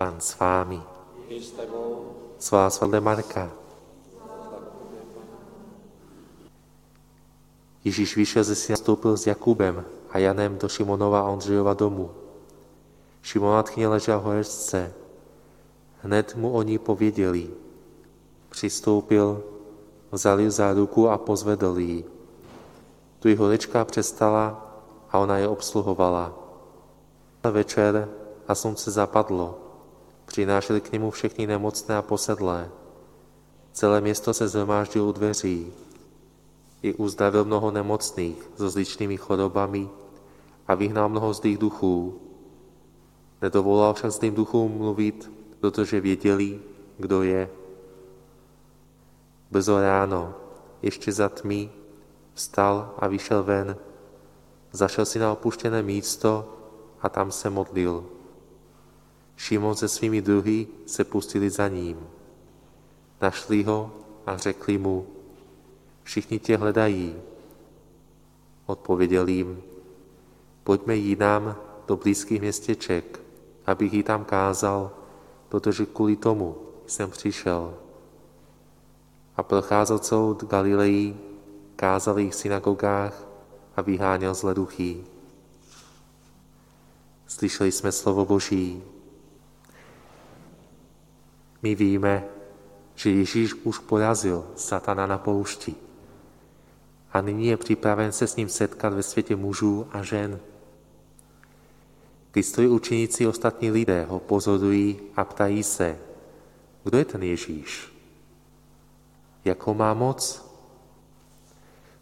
Pán s vámi. Svá svaté Marka. Ježíš vyšel ze syna, stoupil s Jakubem a Janem do Šimonova a Ondřejova domu. Šimona tchně ležel v horečce. Hned mu oni pověděli. Přistoupil, vzal ji za ruku a pozvedl ji. Tu ji horečka přestala a ona je obsluhovala. Večer a slunce zapadlo. Přinášeli k němu všechny nemocné a posedlé. Celé město se zhromáždilo u dveří. I uzdravil mnoho nemocných s rozličnými chorobami a vyhnal mnoho zlých duchů. Nedovolal však zlým duchům mluvit, protože věděli, kdo je. Brzo ráno, ještě za tmy, vstal a vyšel ven. Zašel si na opuštěné místo a tam se modlil. Šimon se svými druhy se pustili za ním. Našli ho a řekli mu, všichni tě hledají. Odpověděl jim, pojďme jinam do blízkých městěček, abych jí tam kázal, protože kvůli tomu jsem přišel. A procházel celou Galileji, kázal jich v synagogách a vyháněl zlé duchy. Slyšeli jsme slovo Boží. My víme, že Ježíš už porazil satana na poušti a nyní je připraven se s ním setkat ve světě mužů a žen. Kristovi učeníci ostatní lidé ho pozorují a ptají se, kdo je ten Ježíš? Jakou má moc?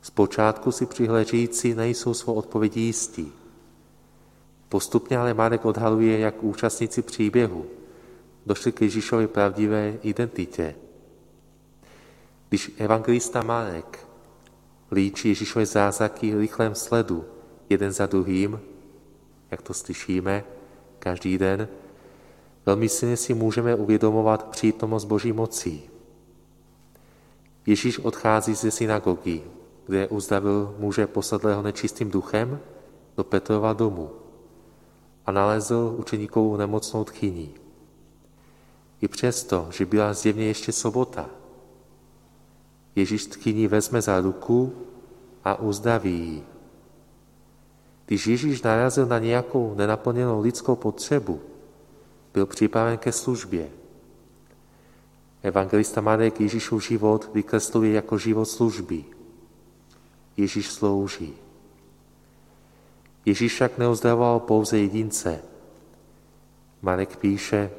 Zpočátku si přihležící nejsou svou odpovědí jistí. Postupně ale Marek odhaluje, jak účastníci příběhu došli k Ježíšově pravdivé identitě. Když evangelista Marek líčí Ježíšové zázraky v rychlém sledu, jeden za druhým, jak to slyšíme každý den, velmi silně si můžeme uvědomovat přítomnost Boží mocí. Ježíš odchází ze synagogy, kde uzdravil muže posadlého nečistým duchem do Petrova domu a nalezl učeníkovou nemocnou tchyní. I přesto, že byla zjevně ještě sobota, Ježíš tchyní vezme za ruku a uzdraví ji. Když Ježíš narazil na nějakou nenaplněnou lidskou potřebu, byl připraven ke službě. Evangelista Marek Ježíšův život vykresluje jako život služby. Ježíš slouží. Ježíš však neuzdravoval pouze jedince. Marek píše,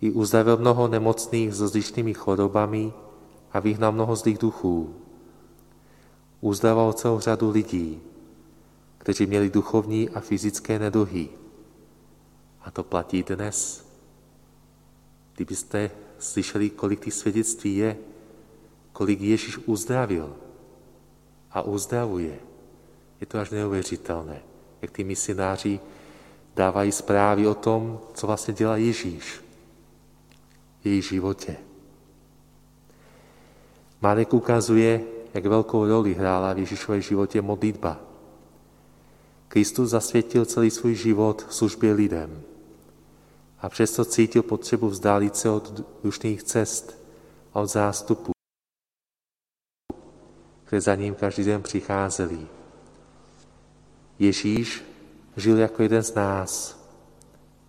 i uzdravil mnoho nemocných s rozličnými chorobami a vyhnal mnoho zlých duchů. Uzdával celou řadu lidí, kteří měli duchovní a fyzické neduhy. A to platí dnes. Kdybyste slyšeli, kolik těch svědectví je, kolik Ježíš uzdravil a uzdravuje, je to až neuvěřitelné, jak ty misionáři dávají zprávy o tom, co vlastně dělá Ježíš jejich životě. Marek ukazuje, jak velkou roli hrála v Ježíšově životě modlitba. Kristus zasvětil celý svůj život službě lidem a přesto cítil potřebu vzdálit se od dušných cest a od zástupů, které za ním každý den přicházeli. Ježíš žil jako jeden z nás,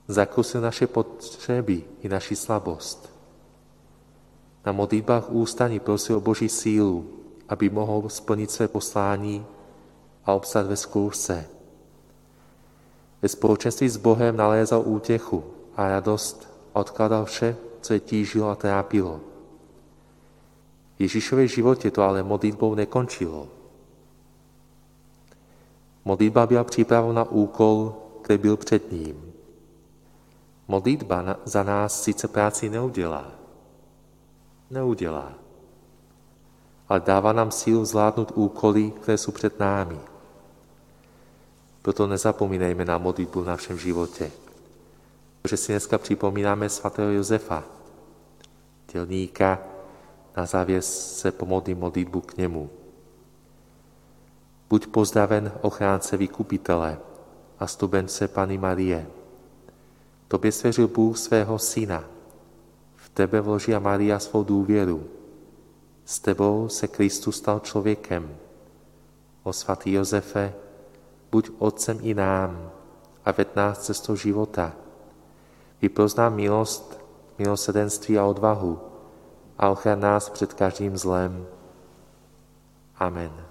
zakusil naše potřeby i naši slabost. Na modlitbách ústaní prosil o boží sílu, aby mohl splnit své poslání a obsat ve zkoušce. Ve společenství s Bohem nalézal útěchu a radost a odkládal vše, co je tížilo a trápilo. V Ježíšově životě to ale modlitbou nekončilo. Modlitba byla přípravou na úkol, který byl před ním. Modlitba za nás sice práci neudělá, neudělá. Ale dává nám sílu zvládnout úkoly, které jsou před námi. Proto nezapomínejme na modlitbu v našem životě. Protože si dneska připomínáme svatého Josefa, dělníka, na závěr se pomodlí modlitbu k němu. Buď pozdraven ochránce vykupitele a stubence Pany Marie. Tobě svěřil Bůh svého syna. V tebe vložila Maria svou důvěru. S tebou se Kristus stal člověkem. O svatý Josefe, buď otcem i nám a ved nás cestou života. Vypoznám milost, milosedenství a odvahu a ochran nás před každým zlem. Amen.